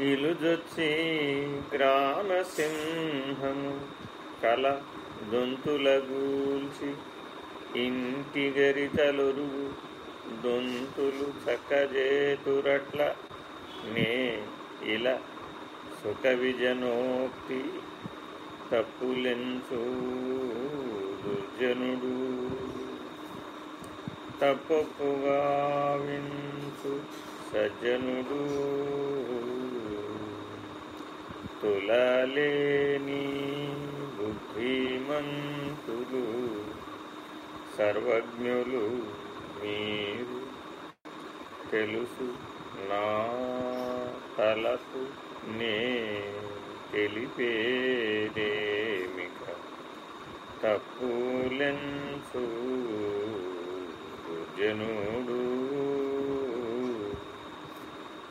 ఇలుజొచ్చి గ్రామసింహము కల దొంతులగూల్చి ఇంటి గరితలొరుగు దొంతులు చక్కజేతురట్ల నే ఇలా సుఖ విజనోక్తి తప్పులెంచు దుర్జనుడు. తప్పొప్పుగా వించు సజ్జనుడు. తులలేని బుద్ధిమంతులు సర్వజ్ఞులు మీరు తెలుసు నా తలకు నే తెలిపేదేమిక? తప్పులెన్సు జనుడు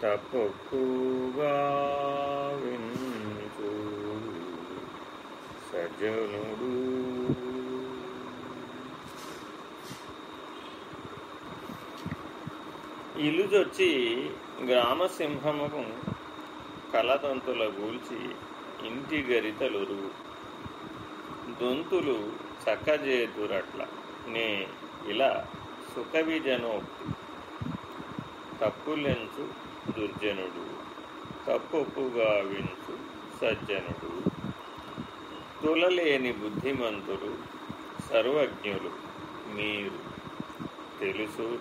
తప్పొక్కుగా వించు సజ్జనుడు ఇలుజొచ్చి గ్రామసింహముకు కలదంతుల గూల్చి ఇంటి గరితలురు. దొంతులు చక్కజేదురట్ల నే ఇలా సుఖవిజనోక్తి. తప్పులెంచు దుర్జనుడు తప్పొప్పుగా వించు సజ్జనుడు. తులలేని బుద్ధిమంతులు సర్వజ్ఞులు మీరు తెలుసు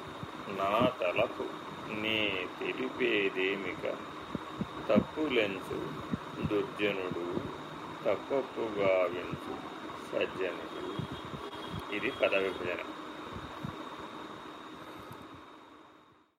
నా తలకు నే తెలిపేదేమిక? తప్పులెంచు దుర్జనుడు తప్పొప్పుగా వించు సజ్జనుడు. ఇది పద విభజన